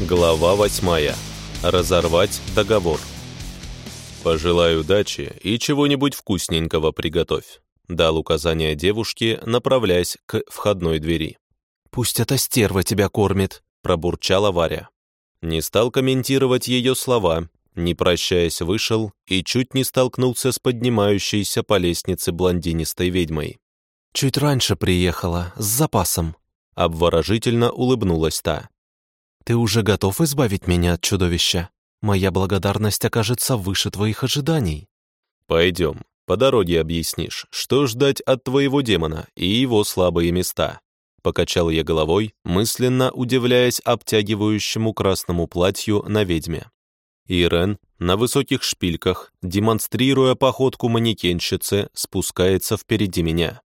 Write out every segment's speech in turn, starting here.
Глава восьмая. Разорвать договор. «Пожелай удачи и чего-нибудь вкусненького приготовь», дал указание девушке, направляясь к входной двери. «Пусть эта стерва тебя кормит», пробурчала Варя. Не стал комментировать ее слова, не прощаясь вышел и чуть не столкнулся с поднимающейся по лестнице блондинистой ведьмой. «Чуть раньше приехала, с запасом», обворожительно улыбнулась та. «Ты уже готов избавить меня от чудовища? Моя благодарность окажется выше твоих ожиданий». «Пойдем, по дороге объяснишь, что ждать от твоего демона и его слабые места». Покачал я головой, мысленно удивляясь обтягивающему красному платью на ведьме. Ирен на высоких шпильках, демонстрируя походку манекенщицы, спускается впереди меня.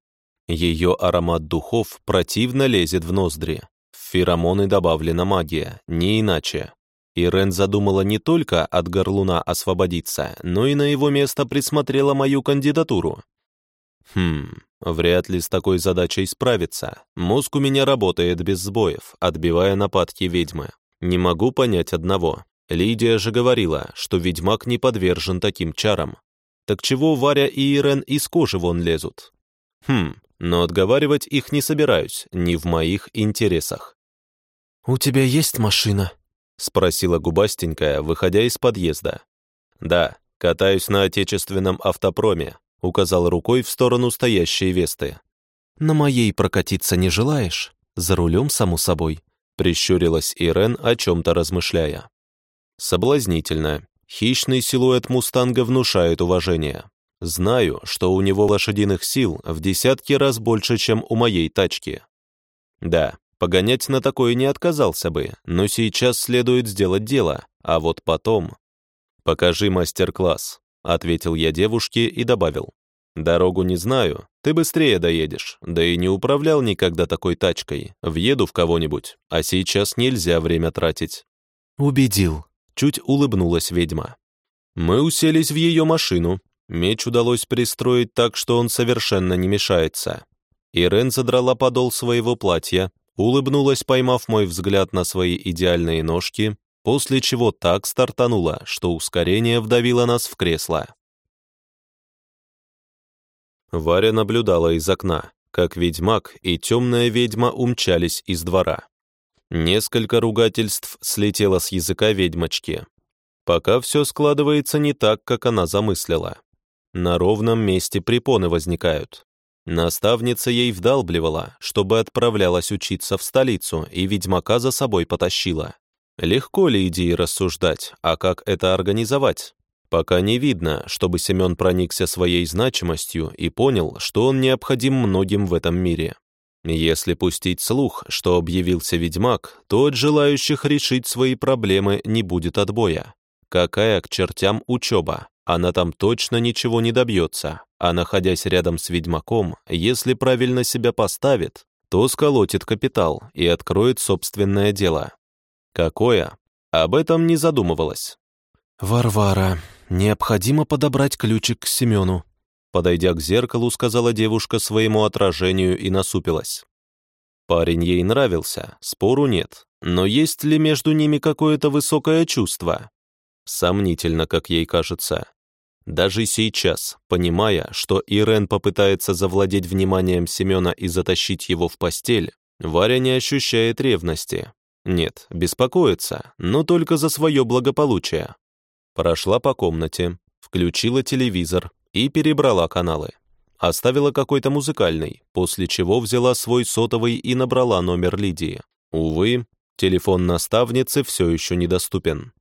Ее аромат духов противно лезет в ноздри, феромоны добавлена магия, не иначе. Ирен задумала не только от горлуна освободиться, но и на его место присмотрела мою кандидатуру. Хм, вряд ли с такой задачей справиться. Мозг у меня работает без сбоев, отбивая нападки ведьмы. Не могу понять одного. Лидия же говорила, что ведьмак не подвержен таким чарам. Так чего Варя и Ирен из кожи вон лезут? Хм, но отговаривать их не собираюсь, не в моих интересах. «У тебя есть машина?» — спросила губастенькая, выходя из подъезда. «Да, катаюсь на отечественном автопроме», — указал рукой в сторону стоящей Весты. «На моей прокатиться не желаешь? За рулем, само собой», — прищурилась Ирен, о чем-то размышляя. «Соблазнительно. Хищный силуэт мустанга внушает уважение. Знаю, что у него лошадиных сил в десятки раз больше, чем у моей тачки. Да, Погонять на такое не отказался бы, но сейчас следует сделать дело, а вот потом... «Покажи мастер-класс», — ответил я девушке и добавил. «Дорогу не знаю, ты быстрее доедешь, да и не управлял никогда такой тачкой, въеду в кого-нибудь, а сейчас нельзя время тратить». «Убедил», — чуть улыбнулась ведьма. Мы уселись в ее машину, меч удалось пристроить так, что он совершенно не мешается. Ирен задрала подол своего платья, улыбнулась, поймав мой взгляд на свои идеальные ножки, после чего так стартанула, что ускорение вдавило нас в кресло. Варя наблюдала из окна, как ведьмак и темная ведьма умчались из двора. Несколько ругательств слетело с языка ведьмочки. Пока все складывается не так, как она замыслила. На ровном месте препоны возникают. Наставница ей вдалбливала, чтобы отправлялась учиться в столицу и ведьмака за собой потащила. Легко ли идеи рассуждать, а как это организовать? Пока не видно, чтобы Семен проникся своей значимостью и понял, что он необходим многим в этом мире. Если пустить слух, что объявился ведьмак, то от желающих решить свои проблемы не будет отбоя. Какая к чертям учеба? Она там точно ничего не добьется, а находясь рядом с ведьмаком, если правильно себя поставит, то сколотит капитал и откроет собственное дело. Какое? Об этом не задумывалась. «Варвара, необходимо подобрать ключик к Семену», подойдя к зеркалу, сказала девушка своему отражению и насупилась. Парень ей нравился, спору нет, но есть ли между ними какое-то высокое чувство? Сомнительно, как ей кажется. Даже сейчас, понимая, что Ирен попытается завладеть вниманием Семена и затащить его в постель, Варя не ощущает ревности. Нет, беспокоится, но только за свое благополучие. Прошла по комнате, включила телевизор и перебрала каналы. Оставила какой-то музыкальный, после чего взяла свой сотовый и набрала номер Лидии. Увы, телефон наставницы все еще недоступен.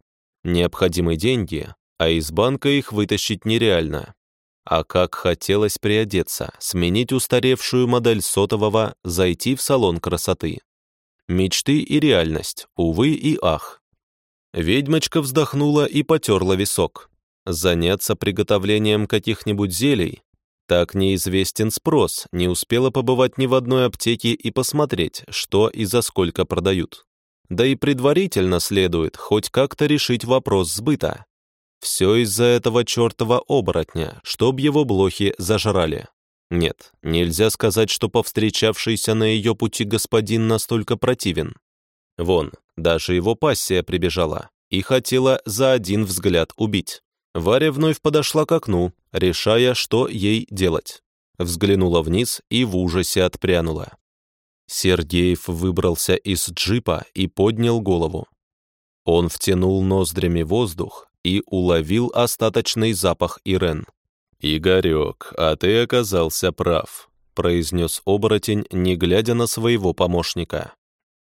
Необходимы деньги, а из банка их вытащить нереально. А как хотелось приодеться, сменить устаревшую модель сотового, зайти в салон красоты. Мечты и реальность, увы и ах. Ведьмочка вздохнула и потерла висок. Заняться приготовлением каких-нибудь зелий? Так неизвестен спрос, не успела побывать ни в одной аптеке и посмотреть, что и за сколько продают. Да и предварительно следует хоть как-то решить вопрос сбыта. Все из-за этого чертова оборотня, чтоб его блохи зажрали. Нет, нельзя сказать, что повстречавшийся на ее пути господин настолько противен. Вон, Даже его пассия прибежала и хотела за один взгляд убить. Варя вновь подошла к окну, решая, что ей делать. Взглянула вниз и в ужасе отпрянула. Сергеев выбрался из джипа и поднял голову. Он втянул ноздрями воздух и уловил остаточный запах Ирен. «Игорек, а ты оказался прав», — произнес оборотень, не глядя на своего помощника.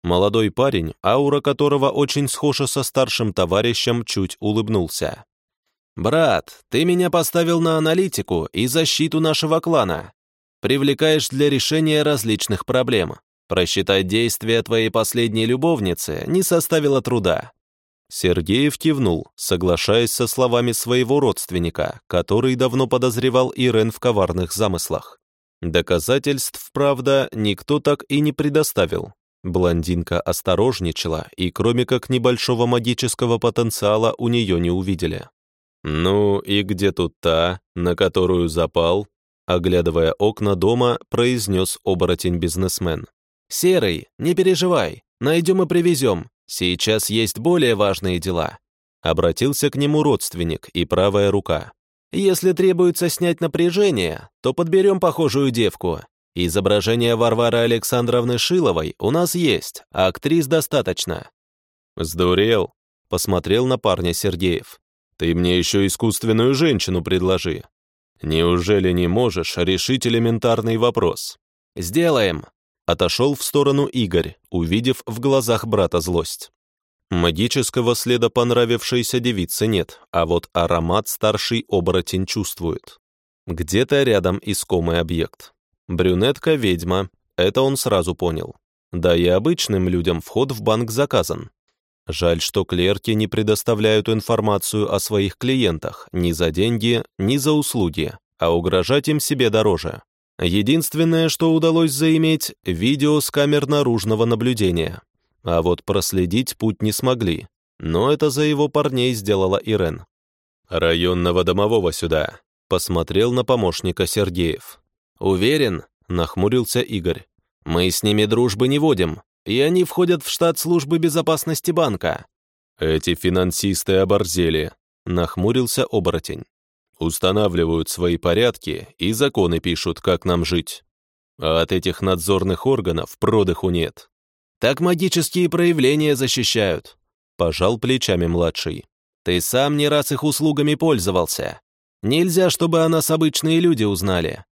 Молодой парень, аура которого очень схожа со старшим товарищем, чуть улыбнулся. «Брат, ты меня поставил на аналитику и защиту нашего клана. Привлекаешь для решения различных проблем. Просчитать действия твоей последней любовницы не составило труда. Сергеев кивнул, соглашаясь со словами своего родственника, который давно подозревал Ирен в коварных замыслах. Доказательств, правда, никто так и не предоставил. Блондинка осторожничала, и кроме как небольшого магического потенциала у нее не увидели. «Ну и где тут та, на которую запал?» Оглядывая окна дома, произнес оборотень-бизнесмен. «Серый, не переживай, найдем и привезем. Сейчас есть более важные дела». Обратился к нему родственник и правая рука. «Если требуется снять напряжение, то подберем похожую девку. Изображение Варвары Александровны Шиловой у нас есть, а актрис достаточно». «Сдурел?» — посмотрел на парня Сергеев. «Ты мне еще искусственную женщину предложи. Неужели не можешь решить элементарный вопрос?» «Сделаем», Отошел в сторону Игорь, увидев в глазах брата злость. Магического следа понравившейся девицы нет, а вот аромат старший оборотень чувствует. Где-то рядом искомый объект. Брюнетка-ведьма, это он сразу понял. Да и обычным людям вход в банк заказан. Жаль, что клерки не предоставляют информацию о своих клиентах ни за деньги, ни за услуги, а угрожать им себе дороже. Единственное, что удалось заиметь, видео с камер наружного наблюдения. А вот проследить путь не смогли. Но это за его парней сделала Ирен. «Районного домового сюда», — посмотрел на помощника Сергеев. «Уверен?» — нахмурился Игорь. «Мы с ними дружбы не водим, и они входят в штат службы безопасности банка». «Эти финансисты оборзели», — нахмурился оборотень устанавливают свои порядки и законы пишут, как нам жить. А от этих надзорных органов продыху нет. Так магические проявления защищают, пожал плечами младший. Ты сам не раз их услугами пользовался. Нельзя, чтобы о нас обычные люди узнали.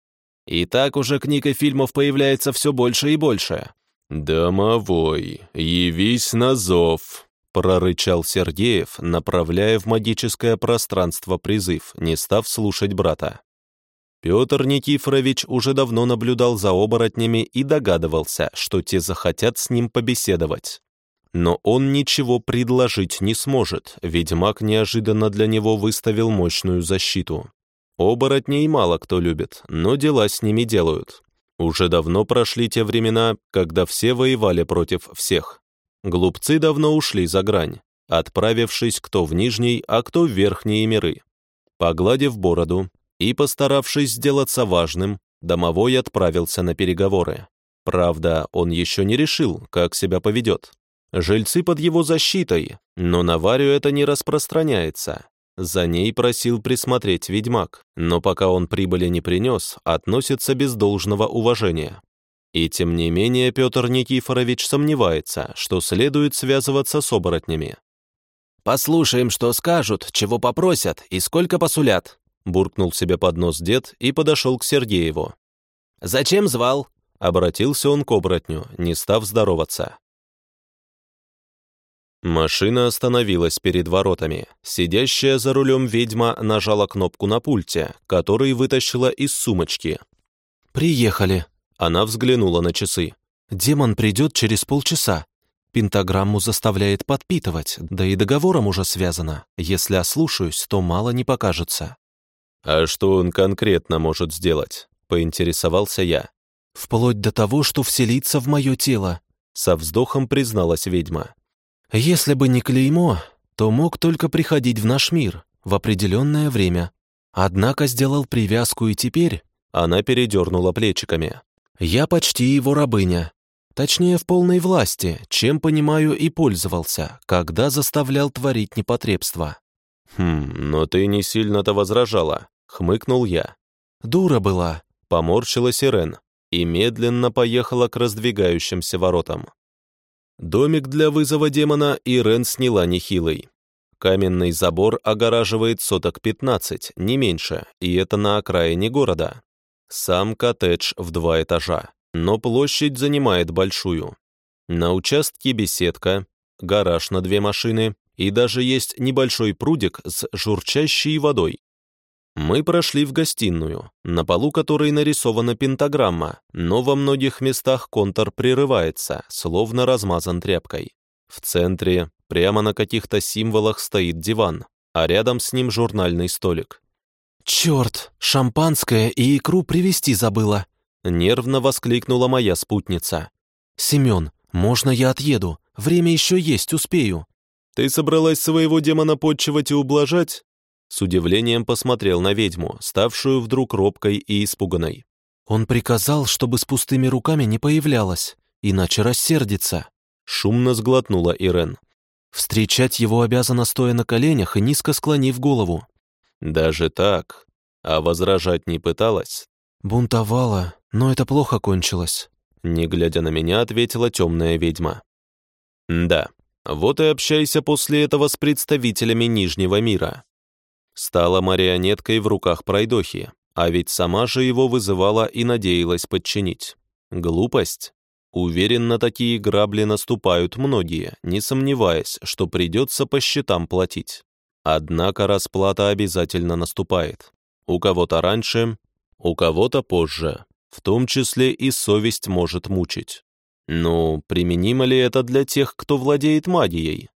И так уже книг и фильмов появляется все больше и больше. «Домовой, явись на зов», прорычал Сергеев, направляя в магическое пространство призыв, не став слушать брата. Петр Никифорович уже давно наблюдал за оборотнями и догадывался, что те захотят с ним побеседовать. Но он ничего предложить не сможет, ведь маг неожиданно для него выставил мощную защиту. Оборотней мало кто любит, но дела с ними делают. Уже давно прошли те времена, когда все воевали против всех. Глупцы давно ушли за грань, отправившись кто в нижний, а кто в верхние миры. Погладив бороду и постаравшись сделаться важным, домовой отправился на переговоры. Правда, он еще не решил, как себя поведет. Жильцы под его защитой, но на Варю это не распространяется. За ней просил присмотреть ведьмак, но пока он прибыли не принес, относится без должного уважения. И тем не менее Петр Никифорович сомневается, что следует связываться с оборотнями. «Послушаем, что скажут, чего попросят и сколько посулят», буркнул себе под нос дед и подошел к Сергееву. «Зачем звал?» — обратился он к оборотню, не став здороваться. Машина остановилась перед воротами. Сидящая за рулем ведьма нажала кнопку на пульте, который вытащила из сумочки. «Приехали», она взглянула на часы. «Демон придет через полчаса. Пентаграмму заставляет подпитывать, да и договором уже связано. Если ослушаюсь, то мало не покажется». «А что он конкретно может сделать?» — поинтересовался я. «Вплоть до того, что вселиться в мое тело», — со вздохом призналась ведьма. «Если бы не клеймо, то мог только приходить в наш мир в определенное время. Однако сделал привязку и теперь...» Она передернула плечиками. Я почти его рабыня. Точнее, в полной власти, чем, понимаю, и пользовался, когда заставлял творить непотребство. «Хм, но ты не сильно-то возражала», — хмыкнул я. «Дура была», — поморщилась Ирен и медленно поехала к раздвигающимся воротам. Домик для вызова демона Ирен сняла нехилый. Каменный забор огораживает соток 15, не меньше, и это на окраине города. Сам коттедж в два этажа, но площадь занимает большую. На участке беседка, гараж на две машины и даже есть небольшой прудик с журчащей водой. Мы прошли в гостиную, на полу которой нарисована пентаграмма, но во многих местах контур прерывается, словно размазан тряпкой. В центре, прямо на каких-то символах, стоит диван, а рядом с ним журнальный столик. «Черт, шампанское и икру привезти забыла!» Нервно воскликнула моя спутница. «Семен, можно я отъеду? Время еще есть, успею». «Ты собралась своего демона подчивать и ублажать?» С удивлением посмотрел на ведьму, ставшую вдруг робкой и испуганной. «Он приказал, чтобы с пустыми руками не появлялась, иначе рассердится», — шумно сглотнула Ирен. «Встречать его обязана стоя на коленях и низко склонив голову». «Даже так? А возражать не пыталась?» «Бунтовала, но это плохо кончилось», — не глядя на меня, ответила темная ведьма. «Да, вот и общайся после этого с представителями Нижнего мира. Стала марионеткой в руках пройдохи, а ведь сама же его вызывала и надеялась подчинить. Глупость? Уверен, на такие грабли наступают многие, не сомневаясь, что придется по счетам платить. Однако расплата обязательно наступает. У кого-то раньше, у кого-то позже, в том числе и совесть может мучить. Ну, применимо ли это для тех, кто владеет магией?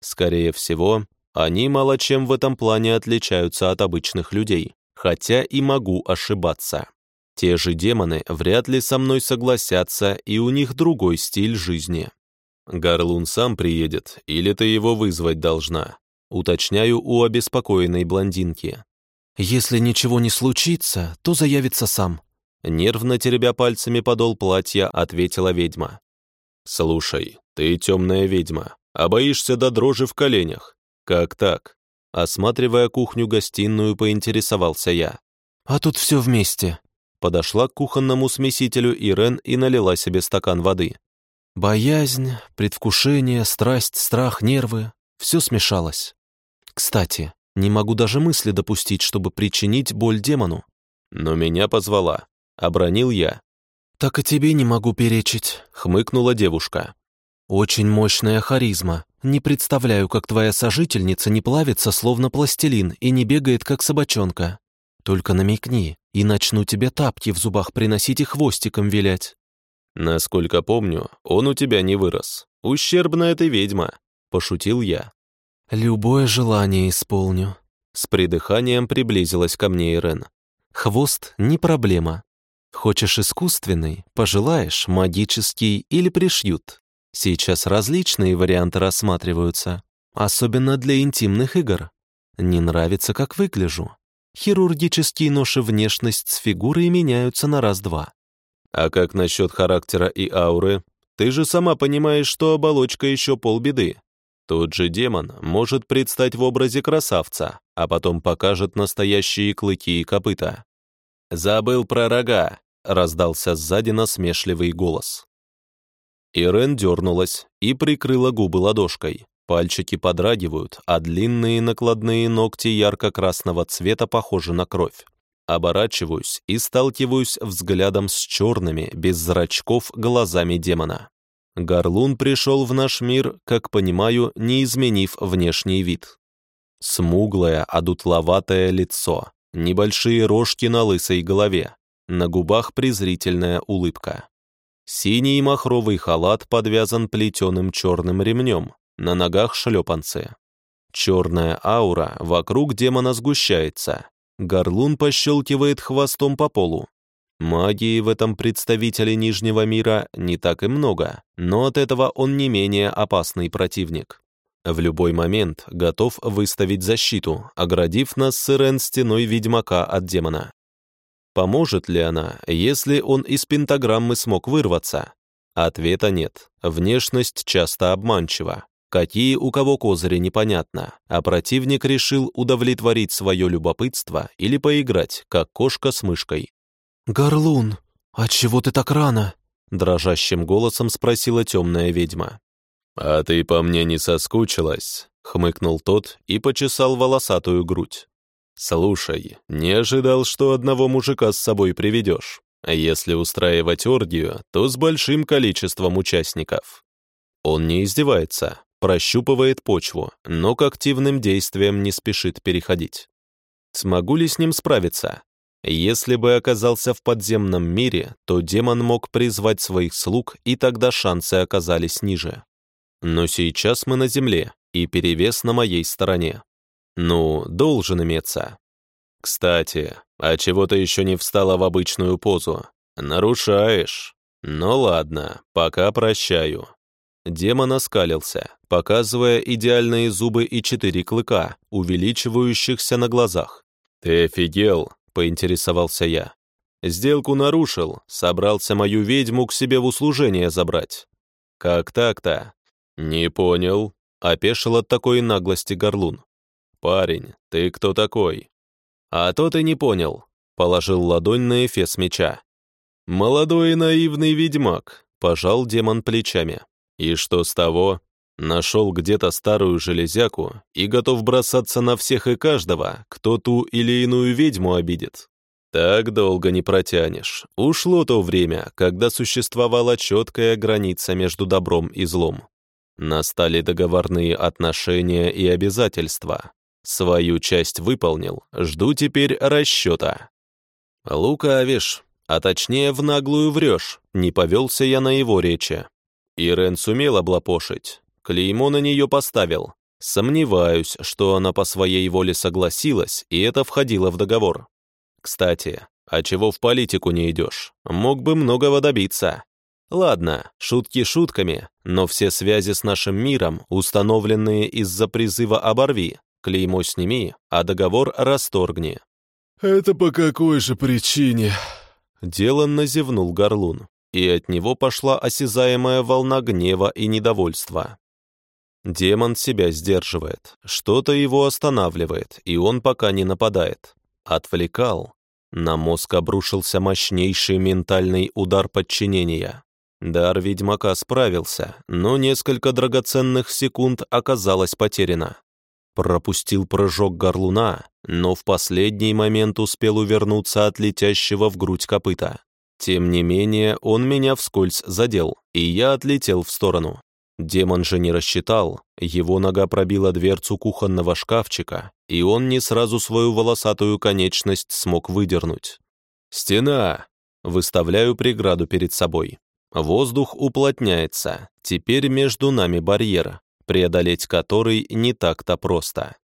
Скорее всего, они мало чем в этом плане отличаются от обычных людей, хотя и могу ошибаться. Те же демоны вряд ли со мной согласятся, и у них другой стиль жизни. Гарлун сам приедет, или ты его вызвать должна? Уточняю у обеспокоенной блондинки. Если ничего не случится, то заявится сам. Нервно теребя пальцами подол платья, ответила ведьма. «Слушай, ты темная ведьма, а боишься до дрожи в коленях. «Как так?» Осматривая кухню-гостиную, поинтересовался я. «А тут все вместе». Подошла к кухонному смесителю Ирен и налила себе стакан воды. Боязнь, предвкушение, страсть, страх, нервы — все смешалось. Кстати, не могу даже мысли допустить, чтобы причинить боль демону. Но меня позвала. Обронил я. «Так и тебе не могу перечить», — хмыкнула девушка. «Очень мощная харизма. Не представляю, как твоя сожительница не плавится, словно пластилин, и не бегает, как собачонка. Только намекни, и начну тебе тапки в зубах приносить и хвостиком вилять». «Насколько помню, он у тебя не вырос. Ущербная ты ведьма», — пошутил я. «Любое желание исполню». С придыханием приблизилась ко мне Ирен. «Хвост — не проблема. Хочешь искусственный, пожелаешь, магический или пришьют. Сейчас различные варианты рассматриваются, особенно для интимных игр. Не нравится, как выгляжу. Хирургические ноши внешность с фигурой меняются на раз-два. А как насчет характера и ауры? Ты же сама понимаешь, что оболочка еще полбеды. Тот же демон может предстать в образе красавца, а потом покажет настоящие клыки и копыта. «Забыл про рога», — раздался сзади насмешливый голос. Ирен дернулась и прикрыла губы ладошкой. Пальчики подрагивают, а длинные накладные ногти ярко-красного цвета похожи на кровь. Оборачиваюсь и сталкиваюсь взглядом с черными, без зрачков, глазами демона. Горлун пришел в наш мир, как понимаю, не изменив внешний вид. Смуглое, одутловатое лицо, небольшие рожки на лысой голове, на губах презрительная улыбка. Синий махровый халат подвязан плетеным черным ремнем, на ногах шлепанцы. Черная аура вокруг демона сгущается. Горлун пощелкивает хвостом по полу. Магии в этом представителе Нижнего мира не так и много, но от этого он не менее опасный противник. В любой момент готов выставить защиту, оградив нас с Ирен стеной ведьмака от демона. Поможет ли она, если он из пентаграммы смог вырваться? Ответа нет. Внешность часто обманчива. Какие у кого козыри непонятно, а противник решил удовлетворить свое любопытство или поиграть, как кошка с мышкой. «Горлун, а чего ты так рано?» Дрожащим голосом спросила темная ведьма. «А ты по мне не соскучилась?» — хмыкнул тот и почесал волосатую грудь. «Слушай, не ожидал, что одного мужика с собой приведешь. Если устраивать оргию, то с большим количеством участников». Он не издевается, прощупывает почву, но к активным действиям не спешит переходить. Смогу ли с ним справиться? Если бы оказался в подземном мире, то демон мог призвать своих слуг, и тогда шансы оказались ниже. Но сейчас мы на земле, и перевес на моей стороне. Ну, должен иметься. Кстати, а чего ты еще не встала в обычную позу? Нарушаешь. Ну ладно, пока прощаю. Демон оскалился, показывая идеальные зубы и четыре клыка, увеличивающихся на глазах. «Ты офигел?» — поинтересовался я. «Сделку нарушил, собрался мою ведьму к себе в услужение забрать». «Как так-то?» «Не понял», — опешил от такой наглости горлун. «Парень, ты кто такой?» «А то ты не понял», — положил ладонь на эфес меча. «Молодой и наивный ведьмак», — пожал демон плечами. И что с того? Нашел где-то старую железяку и готов бросаться на всех и каждого, кто ту или иную ведьму обидит. Так долго не протянешь. Ушло то время, когда существовала четкая граница между добром и злом. Настали договорные отношения и обязательства. Свою часть выполнил, жду теперь расчета. Лукавишь, а точнее в наглую врешь, не повелся я на его речи. Ирен сумел облапошить, клеймо на нее поставил. Сомневаюсь, что она по своей воле согласилась, и это входило в договор. Кстати, а чего в политику не идешь? Мог бы многого добиться. Ладно, шутки шутками, но все связи с нашим миром, установленные из-за призыва «оборви», клеймо сними, а договор расторгни. «Это по какой же причине?» Деланно зевнул Горлун и от него пошла осязаемая волна гнева и недовольства. Демон себя сдерживает, что-то его останавливает, и он пока не нападает. Отвлекал. На мозг обрушился мощнейший ментальный удар подчинения. Дар ведьмака справился, но несколько драгоценных секунд оказалось потеряно. Пропустил прыжок горлуна, но в последний момент успел увернуться от летящего в грудь копыта. Тем не менее, он меня вскользь задел, и я отлетел в сторону. Демон же не рассчитал, его нога пробила дверцу кухонного шкафчика, и он не сразу свою волосатую конечность смог выдернуть. «Стена!» Выставляю преграду перед собой. Воздух уплотняется, теперь между нами барьер, преодолеть который не так-то просто.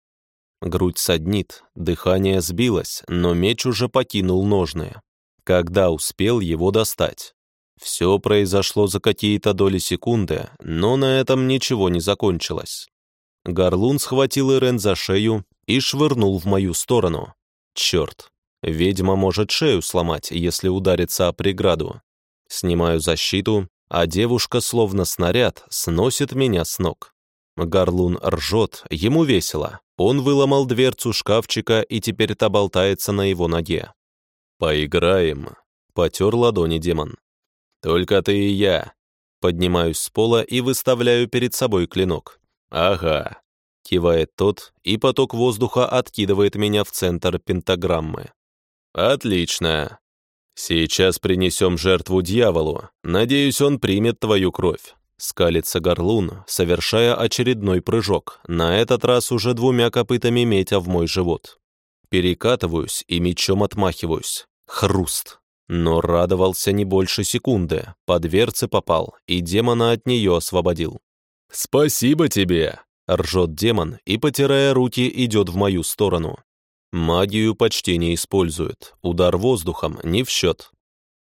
Грудь саднит, дыхание сбилось, но меч уже покинул ножны когда успел его достать. Все произошло за какие-то доли секунды, но на этом ничего не закончилось. Горлун схватил Ирен за шею и швырнул в мою сторону. Черт, ведьма может шею сломать, если ударится о преграду. Снимаю защиту, а девушка, словно снаряд, сносит меня с ног. Горлун ржет, ему весело. Он выломал дверцу шкафчика, и теперь та болтается на его ноге. «Поиграем», — потер ладони демон. «Только ты и я». Поднимаюсь с пола и выставляю перед собой клинок. «Ага», — кивает тот, и поток воздуха откидывает меня в центр пентаграммы. «Отлично. Сейчас принесем жертву дьяволу. Надеюсь, он примет твою кровь». Скалится горлун, совершая очередной прыжок, на этот раз уже двумя копытами метя в мой живот. Перекатываюсь и мечом отмахиваюсь. Хруст. Но радовался не больше секунды. По дверце попал, и демона от нее освободил. «Спасибо тебе!» — ржет демон и, потирая руки, идет в мою сторону. Магию почти не использует, удар воздухом не в счет.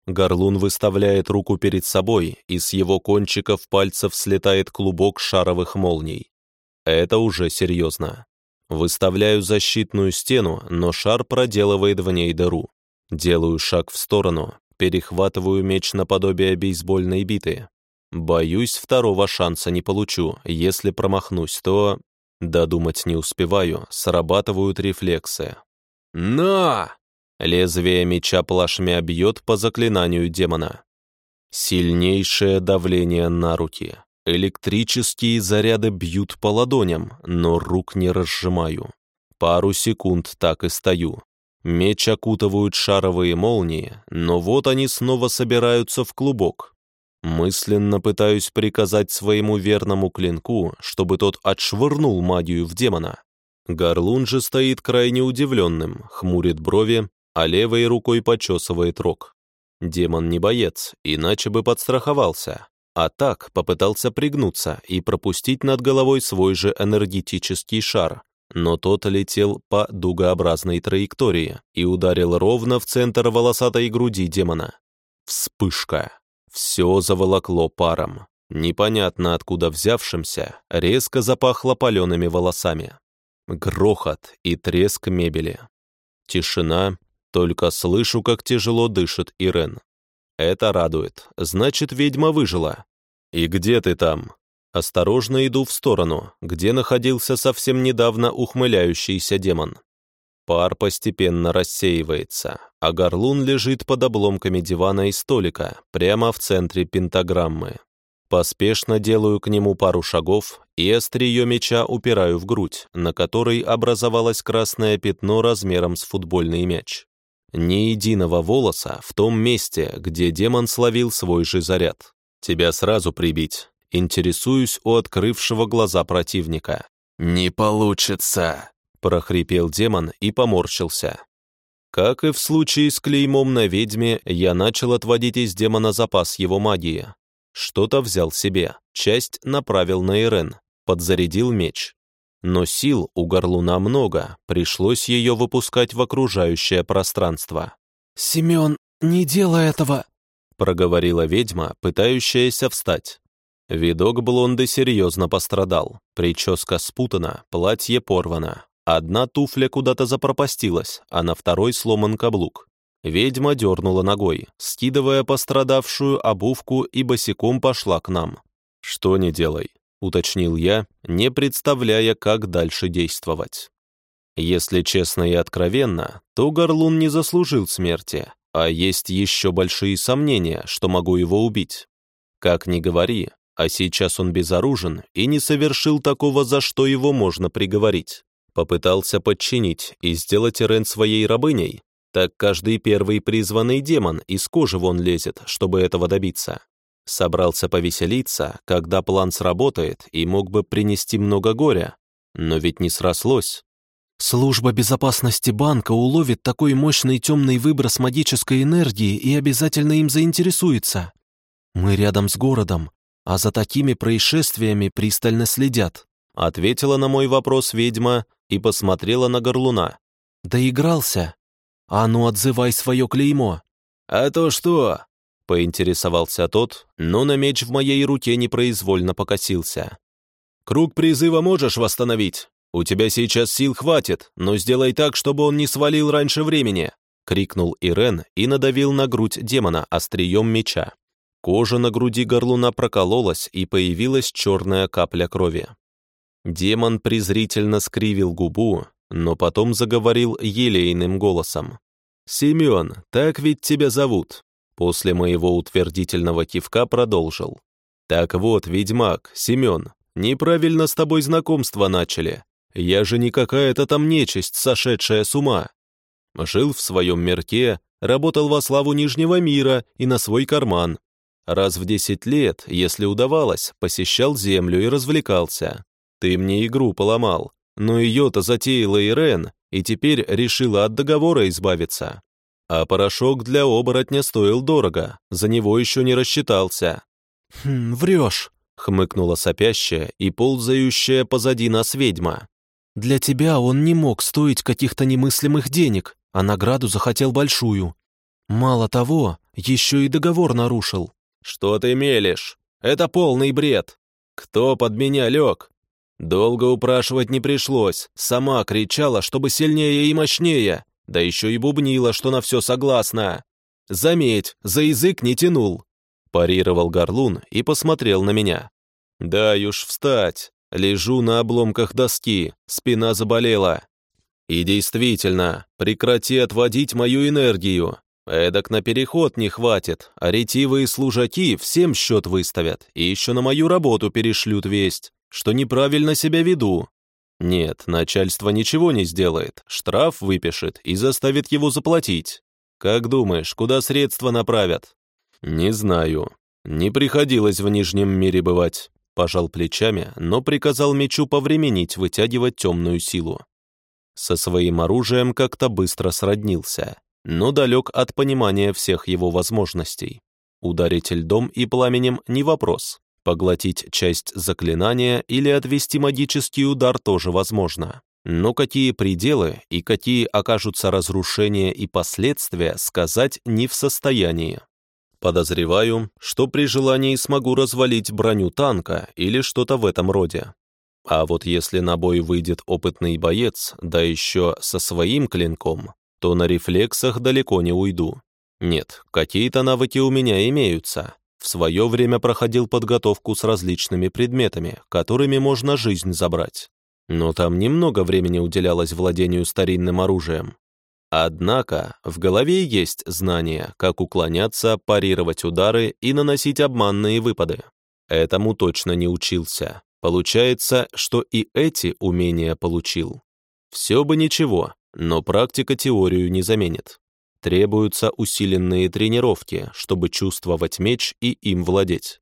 Горлун выставляет руку перед собой, и с его кончиков пальцев слетает клубок шаровых молний. Это уже серьезно. Выставляю защитную стену, но шар проделывает в ней дыру. Делаю шаг в сторону, перехватываю меч наподобие бейсбольной биты. Боюсь, второго шанса не получу. Если промахнусь, то... Додумать не успеваю, срабатывают рефлексы. «На!» Лезвие меча плашмя бьет по заклинанию демона. Сильнейшее давление на руки. Электрические заряды бьют по ладоням, но рук не разжимаю. Пару секунд так и стою. Меч окутывают шаровые молнии, но вот они снова собираются в клубок. Мысленно пытаюсь приказать своему верному клинку, чтобы тот отшвырнул магию в демона. Горлун же стоит крайне удивленным, хмурит брови, а левой рукой почесывает рог. Демон не боец, иначе бы подстраховался, а так попытался пригнуться и пропустить над головой свой же энергетический шар, но тот летел по дугообразной траектории и ударил ровно в центр волосатой груди демона. Вспышка. Все заволокло паром. Непонятно откуда взявшимся, резко запахло палеными волосами. Грохот и треск мебели. Тишина, только слышу, как тяжело дышит Ирен. Это радует. Значит, ведьма выжила. «И где ты там?» Осторожно иду в сторону, где находился совсем недавно ухмыляющийся демон. Пар постепенно рассеивается, а горлун лежит под обломками дивана и столика, прямо в центре пентаграммы. Поспешно делаю к нему пару шагов и острие меча упираю в грудь, на которой образовалось красное пятно размером с футбольный мяч. Ни единого волоса в том месте, где демон словил свой же заряд. Тебя сразу прибить. Интересуюсь у открывшего глаза противника. «Не получится!» — прохрипел демон и поморщился. Как и в случае с клеймом на ведьме, я начал отводить из демона запас его магии. Что-то взял себе, часть направил на Ирен, подзарядил меч. Но сил у горлуна много, пришлось ее выпускать в окружающее пространство. «Семен, не делай этого!» проговорила ведьма, пытающаяся встать. Видок блонды серьезно пострадал, прическа спутана, платье порвано. Одна туфля куда-то запропастилась, а на второй сломан каблук. Ведьма дернула ногой, скидывая пострадавшую обувку и босиком пошла к нам. «Что не делай», — уточнил я, не представляя, как дальше действовать. Если честно и откровенно, то Горлун не заслужил смерти, а есть еще большие сомнения, что могу его убить. Как ни говори, а сейчас он безоружен и не совершил такого, за что его можно приговорить. Попытался подчинить и сделать Ирен своей рабыней, так каждый первый призванный демон из кожи вон лезет, чтобы этого добиться. Собрался повеселиться, когда план сработает и мог бы принести много горя. Но ведь не срослось. Служба безопасности банка уловит такой мощный темный выброс магической энергии и обязательно им заинтересуется. Мы рядом с городом, а за такими происшествиями пристально следят. Ответила на мой вопрос ведьма и посмотрела на горлуна. Доигрался? А ну отзывай свое клеймо. А то что? Поинтересовался тот, но на меч в моей руке непроизвольно покосился. «Круг призыва можешь восстановить? У тебя сейчас сил хватит, но сделай так, чтобы он не свалил раньше времени!» — крикнул Ирен и надавил на грудь демона острием меча. Кожа на груди горлуна прокололась, и появилась черная капля крови. Демон презрительно скривил губу, но потом заговорил елейным голосом. «Семен, так ведь тебя зовут. После моего утвердительного кивка продолжил. «Так вот, ведьмак, Семен, неправильно с тобой знакомство начали. Я же не какая-то там нечисть, сошедшая с ума. Жил в своем мирке, работал во славу Нижнего мира и на свой карман. Раз в десять лет, если удавалось, посещал землю и развлекался. Ты мне игру поломал, но ее-то затеяла Ирен, и теперь решила от договора избавиться. А порошок для оборотня стоил дорого, за него еще не рассчитался. «Хм, врешь», — хмыкнула сопящая и ползающая позади нас ведьма. «Для тебя он не мог стоить каких-то немыслимых денег, а награду захотел большую. Мало того, еще и договор нарушил». «Что ты мелешь? Это полный бред. Кто под меня лег?» Долго упрашивать не пришлось, сама кричала, чтобы сильнее и мощнее да еще и бубнила, что на все согласна. Заметь, за язык не тянул. парировал горлун и посмотрел на меня. «Дай уж встать, лежу на обломках доски, спина заболела. И действительно, прекрати отводить мою энергию. Эдак на переход не хватит, а ретивые служаки всем счет выставят и еще на мою работу перешлют весть, что неправильно себя веду. Нет, начальство ничего не сделает, штраф выпишет и заставит его заплатить. Как думаешь, куда средства направят? Не знаю. Не приходилось в Нижнем мире бывать. Пожал плечами, но приказал мечу повременить вытягивать темную силу. Со своим оружием как-то быстро сроднился, но далек от понимания всех его возможностей. Ударить льдом и пламенем не вопрос. Поглотить часть заклинания или отвести магический удар тоже возможно. Но какие пределы и какие окажутся разрушения и последствия, сказать не в состоянии. Подозреваю, что при желании смогу развалить броню танка или что-то в этом роде. А вот если на бой выйдет опытный боец, да еще со своим клинком, то на рефлексах далеко не уйду. Нет, какие-то навыки у меня имеются. В свое время проходил подготовку с различными предметами, которыми можно жизнь забрать. Но там немного времени уделялось владению старинным оружием. Однако в голове есть знания, как уклоняться, парировать удары и наносить обманные выпады. Этому точно не учился. Получается, что и эти умения получил. Все бы ничего, но практика теорию не заменит. Требуются усиленные тренировки, чтобы чувствовать меч и им владеть.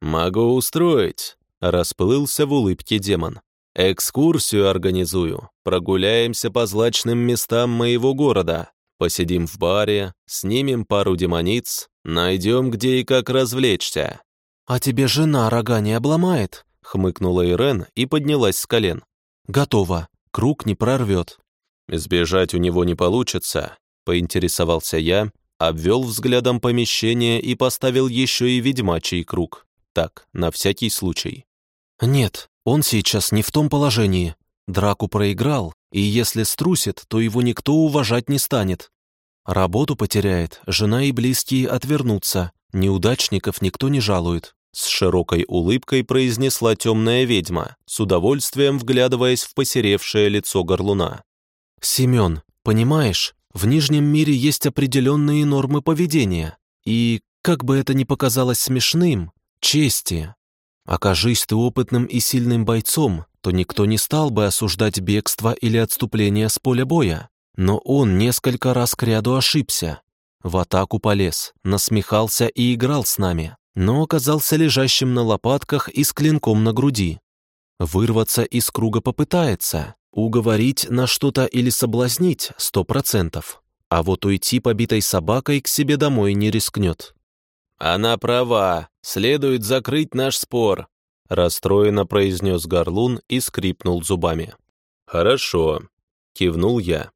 «Могу устроить», — расплылся в улыбке демон. «Экскурсию организую, прогуляемся по злачным местам моего города, посидим в баре, снимем пару демониц, найдем, где и как развлечься». «А тебе жена рога не обломает?» — хмыкнула Ирен и поднялась с колен. «Готово, круг не прорвет». «Сбежать у него не получится, Поинтересовался я, обвел взглядом помещение и поставил еще и ведьмачий круг. Так, на всякий случай. «Нет, он сейчас не в том положении. Драку проиграл, и если струсит, то его никто уважать не станет. Работу потеряет, жена и близкие отвернутся, неудачников никто не жалует». С широкой улыбкой произнесла темная ведьма, с удовольствием вглядываясь в посеревшее лицо горлуна. «Семен, понимаешь, в Нижнем мире есть определенные нормы поведения, и, как бы это ни показалось смешным, чести. Окажись ты опытным и сильным бойцом, то никто не стал бы осуждать бегство или отступление с поля боя. Но он несколько раз кряду ошибся. В атаку полез, насмехался и играл с нами, но оказался лежащим на лопатках и с клинком на груди. Вырваться из круга попытается, Уговорить на что-то или соблазнить — сто процентов. А вот уйти побитой собакой к себе домой не рискнет. «Она права, следует закрыть наш спор», — расстроенно произнес Горлун и скрипнул зубами. «Хорошо», — кивнул я.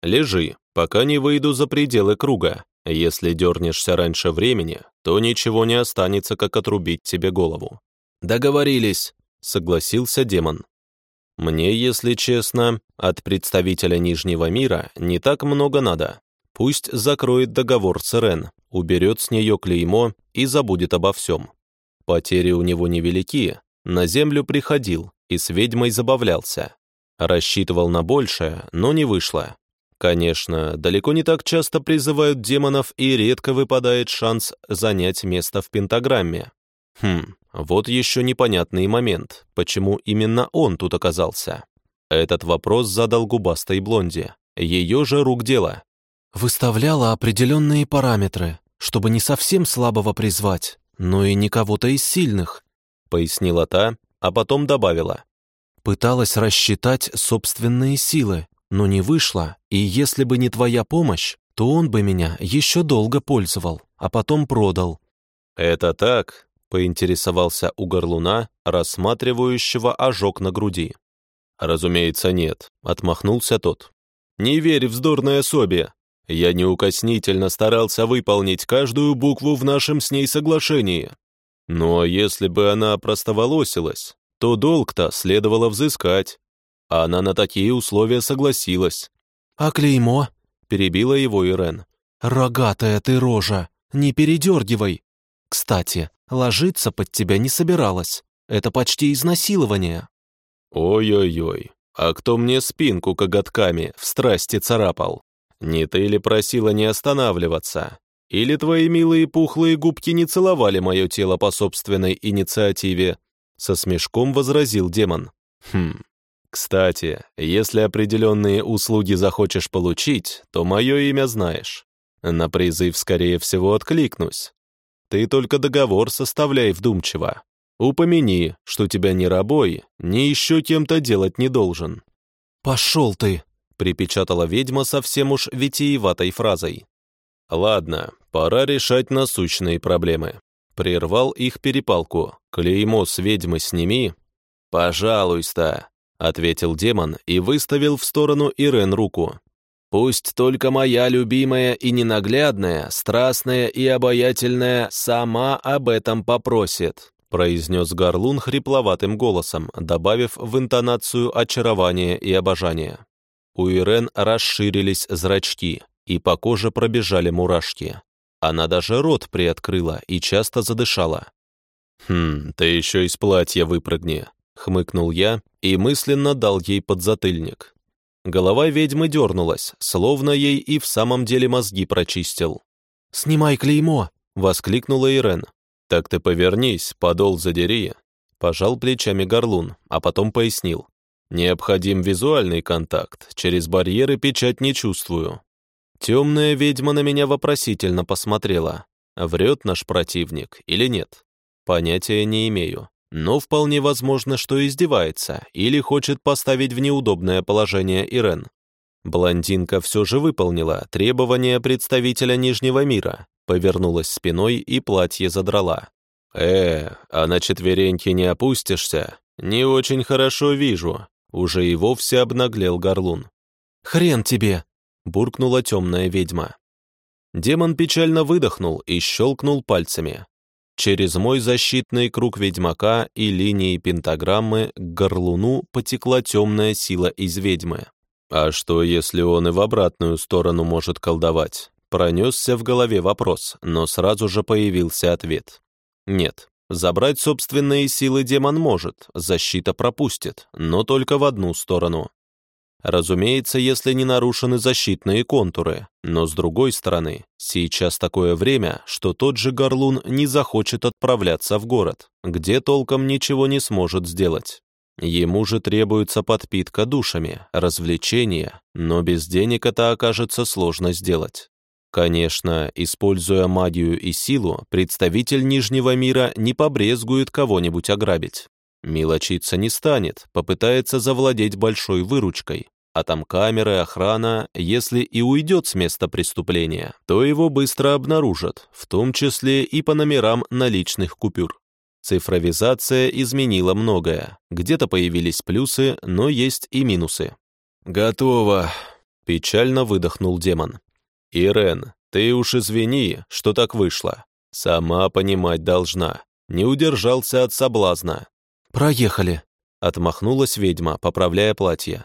«Лежи, пока не выйду за пределы круга. Если дернешься раньше времени, то ничего не останется, как отрубить тебе голову». «Договорились», — согласился демон. Мне, если честно, от представителя Нижнего мира не так много надо. Пусть закроет договор с Рен, уберет с нее клеймо и забудет обо всем. Потери у него невелики, на землю приходил и с ведьмой забавлялся. Рассчитывал на большее, но не вышло. Конечно, далеко не так часто призывают демонов и редко выпадает шанс занять место в пентаграмме. Хм, вот еще непонятный момент, почему именно он тут оказался. Этот вопрос задал губастой блонди. Ее же рук дело. Выставляла определенные параметры, чтобы не совсем слабого призвать, но и не кого-то из сильных, пояснила та, а потом добавила. Пыталась рассчитать собственные силы, но не вышло, и если бы не твоя помощь, то он бы меня еще долго пользовал, а потом продал. «Это так?» Поинтересовался у горлуна, рассматривающего ожог на груди. «Разумеется, нет», — отмахнулся тот. «Не верь вздорной особе. Я неукоснительно старался выполнить каждую букву в нашем с ней соглашении. Но если бы она простоволосилась, то долг-то следовало взыскать. Она на такие условия согласилась». «А клеймо?» — перебила его Ирен. «Рогатая ты рожа! Не передергивай! Кстати, ложиться под тебя не собиралась. Это почти изнасилование». «Ой-ой-ой, а кто мне спинку коготками в страсти царапал? Не ты ли просила не останавливаться? Или твои милые пухлые губки не целовали мое тело по собственной инициативе?» Со смешком возразил демон. «Хм, кстати, если определенные услуги захочешь получить, то мое имя знаешь. На призыв, скорее всего, откликнусь. Ты только договор составляй вдумчиво. Упомяни, что тебя ни рабой, ни еще кем-то делать не должен». «Пошел ты!» — припечатала ведьма совсем уж витиеватой фразой. «Ладно, пора решать насущные проблемы». Прервал их перепалку. «Клеймо с ведьмы сними». «Пожалуйста», — ответил демон и выставил в сторону Ирен руку. «Пусть только моя любимая и ненаглядная, страстная и обаятельная сама об этом попросит» произнес Горлун хрипловатым голосом, добавив в интонацию очарование и обожание. У Ирен расширились зрачки, и по коже пробежали мурашки. Она даже рот приоткрыла и часто задышала. «Хм, ты еще из платья выпрыгни», — хмыкнул я и мысленно дал ей подзатыльник. Голова ведьмы дернулась, словно ей и в самом деле мозги прочистил. «Снимай клеймо!» — воскликнула Ирен. «Так ты повернись, подол задери», — пожал плечами горлун, а потом пояснил. «Необходим визуальный контакт, через барьеры печать не чувствую». Темная ведьма на меня вопросительно посмотрела. Врет наш противник или нет? Понятия не имею. Но вполне возможно, что издевается или хочет поставить в неудобное положение Ирен. Блондинка все же выполнила требования представителя Нижнего мира, повернулась спиной и платье задрала. «Э, а на четвереньки не опустишься? Не очень хорошо вижу». Уже и вовсе обнаглел горлун. «Хрен тебе!» — буркнула темная ведьма. Демон печально выдохнул и щелкнул пальцами. Через мой защитный круг ведьмака и линии пентаграммы к горлуну потекла темная сила из ведьмы. А что, если он и в обратную сторону может колдовать? Пронесся в голове вопрос, но сразу же появился ответ. Нет, забрать собственные силы демон может, защита пропустит, но только в одну сторону. Разумеется, если не нарушены защитные контуры, но с другой стороны, сейчас такое время, что тот же Горлун не захочет отправляться в город, где толком ничего не сможет сделать. Ему же требуется подпитка душами, развлечения, но без денег это окажется сложно сделать. Конечно, используя магию и силу, представитель Нижнего мира не побрезгует кого-нибудь ограбить. Мелочиться не станет, попытается завладеть большой выручкой. А там камеры, охрана, если и уйдет с места преступления, то его быстро обнаружат, в том числе и по номерам наличных купюр. Цифровизация изменила многое. Где-то появились плюсы, но есть и минусы. «Готово», — печально выдохнул демон. «Ирен, ты уж извини, что так вышло. Сама понимать должна. Не удержался от соблазна». «Проехали», — отмахнулась ведьма, поправляя платье.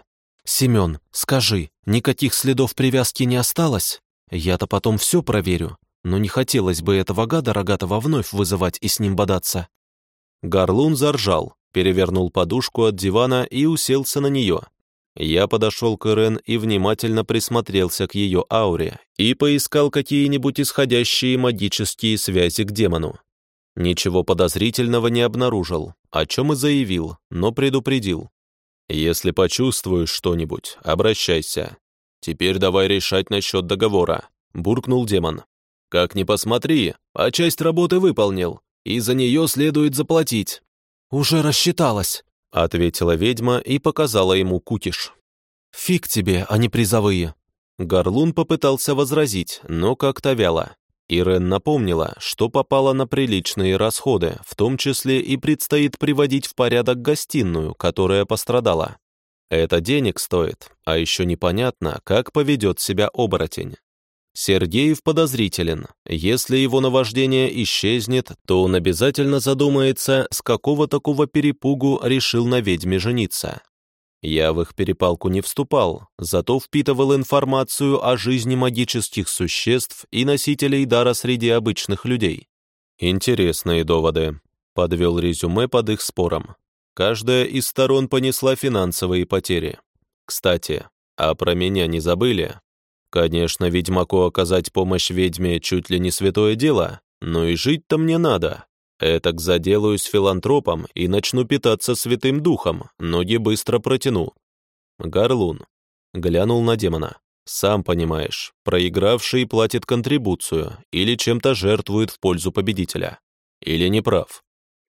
«Семен, скажи, никаких следов привязки не осталось? Я-то потом все проверю, но не хотелось бы этого гада рогатого вновь вызывать и с ним бодаться». Горлун заржал, перевернул подушку от дивана и уселся на нее, я подошел к Ирен и внимательно присмотрелся к ее ауре и поискал какие-нибудь исходящие магические связи к демону. Ничего подозрительного не обнаружил, о чем и заявил, но предупредил. «Если почувствуешь что-нибудь, обращайся. Теперь давай решать насчет договора», — буркнул демон. «Как ни посмотри, а часть работы выполнил, и за нее следует заплатить». «Уже рассчиталась», — ответила ведьма и показала ему кукиш. «Фиг тебе, а не призовые!» Горлун попытался возразить, но как-то вяло. Ирен напомнила, что попала на приличные расходы, в том числе и предстоит приводить в порядок гостиную, которая пострадала. Это денег стоит, а еще непонятно, как поведет себя оборотень. Сергеев подозрителен. Если его наваждение исчезнет, то он обязательно задумается, с какого такого перепугу решил на ведьме жениться. Я в их перепалку не вступал, зато впитывал информацию о жизни магических существ и носителей дара среди обычных людей. Интересные доводы. Подвел резюме под их спором. Каждая из сторон понесла финансовые потери. Кстати, а про меня не забыли? Конечно, ведьмаку оказать помощь ведьме чуть ли не святое дело, но и жить-то мне надо. Этак заделаюсь филантропом и начну питаться святым духом, ноги быстро протяну. Горлун. Глянул на демона. Сам понимаешь, проигравший платит контрибуцию или чем-то жертвует в пользу победителя. Или не прав?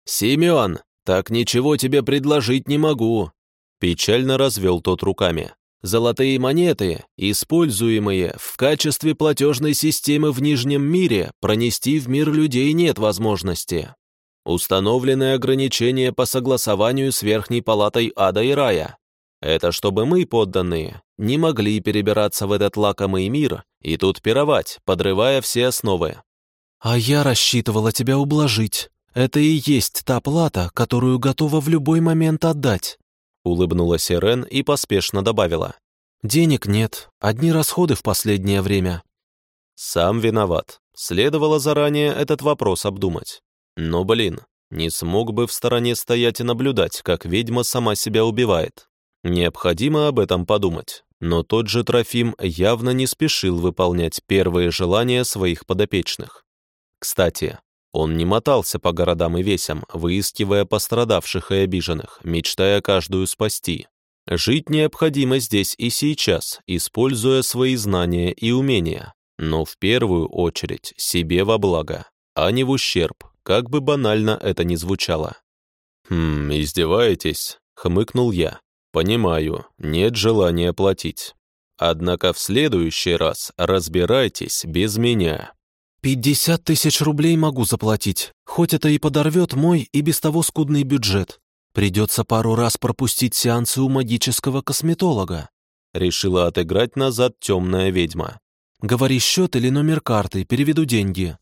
«Семен, так ничего тебе предложить не могу!» Печально развел тот руками. Золотые монеты, используемые в качестве платежной системы в Нижнем мире, пронести в мир людей нет возможности. Установлены ограничения по согласованию с Верхней Палатой Ада и Рая. Это чтобы мы, подданные, не могли перебираться в этот лакомый мир и тут пировать, подрывая все основы. «А я рассчитывала тебя ублажить. Это и есть та плата, которую готова в любой момент отдать», улыбнулась Ирен и поспешно добавила. «Денег нет, одни расходы в последнее время». Сам виноват. Следовало заранее этот вопрос обдумать. Но, блин, не смог бы в стороне стоять и наблюдать, как ведьма сама себя убивает. Необходимо об этом подумать. Но тот же Трофим явно не спешил выполнять первые желания своих подопечных. Кстати, он не мотался по городам и весям, выискивая пострадавших и обиженных, мечтая каждую спасти. Жить необходимо здесь и сейчас, используя свои знания и умения, но в первую очередь себе во благо, а не в ущерб, как бы банально это ни звучало. «Хм, издеваетесь?» — хмыкнул я. «Понимаю, нет желания платить. Однако в следующий раз разбирайтесь без меня». «Пятьдесят тысяч рублей могу заплатить, хоть это и подорвет мой и без того скудный бюджет. Придется пару раз пропустить сеансы у магического косметолога», решила отыграть назад темная ведьма. «Говори счет или номер карты, переведу деньги».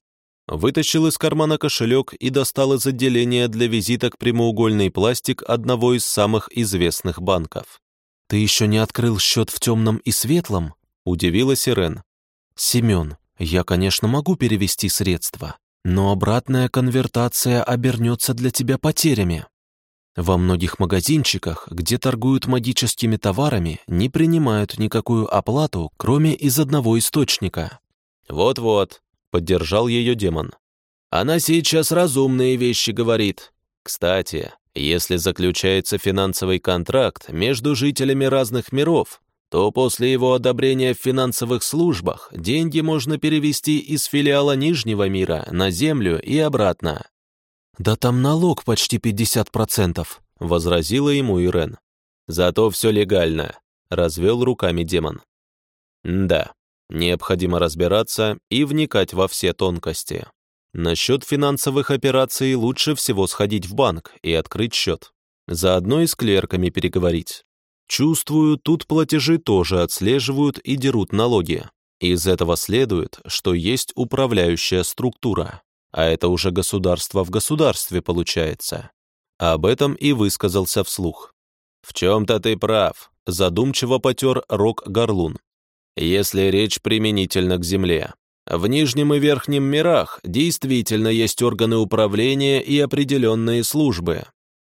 Вытащил из кармана кошелек и достал из отделения для визиток прямоугольный пластик одного из самых известных банков. «Ты еще не открыл счет в темном и светлом?» – удивилась Ирен. «Семен, я, конечно, могу перевести средства, но обратная конвертация обернется для тебя потерями. Во многих магазинчиках, где торгуют магическими товарами, не принимают никакую оплату, кроме из одного источника. «Вот-вот», — поддержал ее демон. «Она сейчас разумные вещи говорит. Кстати, если заключается финансовый контракт между жителями разных миров, то после его одобрения в финансовых службах деньги можно перевести из филиала Нижнего мира на Землю и обратно. «Да там налог почти 50%, — возразила ему Ирен. «Зато все легально», — развел руками демон. «Да, необходимо разбираться и вникать во все тонкости. Насчет финансовых операций лучше всего сходить в банк и открыть счет. Заодно и с клерками переговорить. Чувствую, тут платежи тоже отслеживают и дерут налоги. Из этого следует, что есть управляющая структура, а это уже государство в государстве получается. Об этом и высказался вслух. «В чем-то ты прав», — задумчиво потер Рок Горлун. «Если речь применительно к Земле. В Нижнем и Верхнем мирах действительно есть органы управления и определенные службы,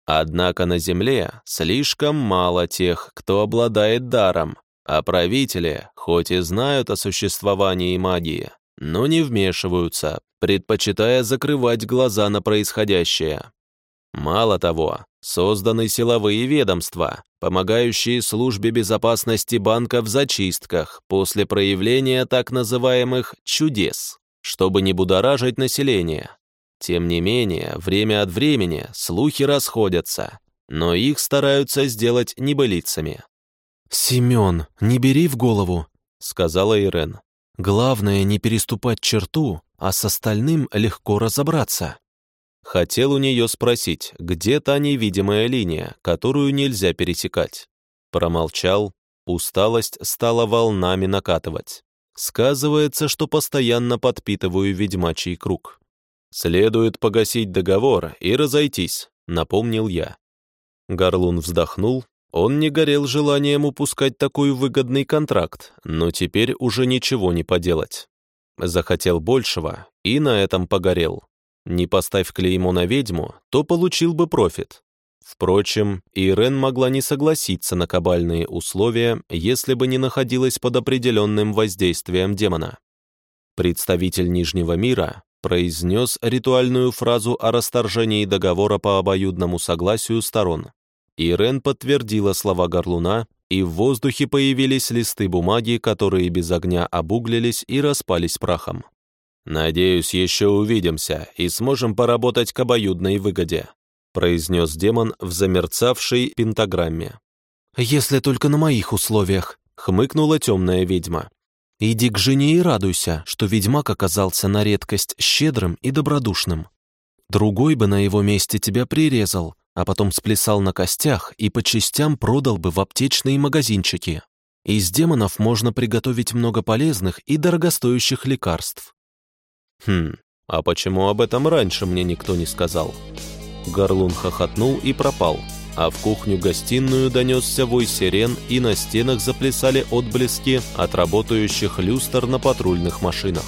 Однако на Земле слишком мало тех, кто обладает даром, а правители, хоть и знают о существовании магии, но не вмешиваются, предпочитая закрывать глаза на происходящее. Мало того, созданы силовые ведомства, помогающие службе безопасности банка в зачистках после проявления так называемых «чудес», чтобы не будоражить население, тем не менее, время от времени слухи расходятся, но их стараются сделать небылицами. «Семен, не бери в голову», — сказала Ирен. «Главное не переступать черту, а с остальным легко разобраться». Хотел у нее спросить, где та невидимая линия, которую нельзя пересекать. Промолчал, усталость стала волнами накатывать. Сказывается, что постоянно подпитываю ведьмачий круг. «Следует погасить договор и разойтись», — напомнил я. Горлун вздохнул. Он не горел желанием упускать такой выгодный контракт, но теперь уже ничего не поделать. Захотел большего и на этом погорел. Не поставь клеймо на ведьму, то получил бы профит. Впрочем, Ирен могла не согласиться на кабальные условия, если бы не находилась под определенным воздействием демона. Представитель Нижнего мира произнес ритуальную фразу о расторжении договора по обоюдному согласию сторон. Ирен подтвердила слова Горлуна, и в воздухе появились листы бумаги, которые без огня обуглились и распались прахом. «Надеюсь, еще увидимся и сможем поработать к обоюдной выгоде», произнес демон в замерцавшей пентаграмме. «Если только на моих условиях», — хмыкнула темная ведьма. «Иди к жене и радуйся, что ведьмак оказался на редкость щедрым и добродушным. Другой бы на его месте тебя прирезал, а потом сплясал на костях и по частям продал бы в аптечные магазинчики. Из демонов можно приготовить много полезных и дорогостоящих лекарств. Хм, а почему об этом раньше мне никто не сказал? Горлун хохотнул и пропал, а в кухню-гостиную донесся вой сирен, и на стенах заплясали отблески от работающих люстр на патрульных машинах.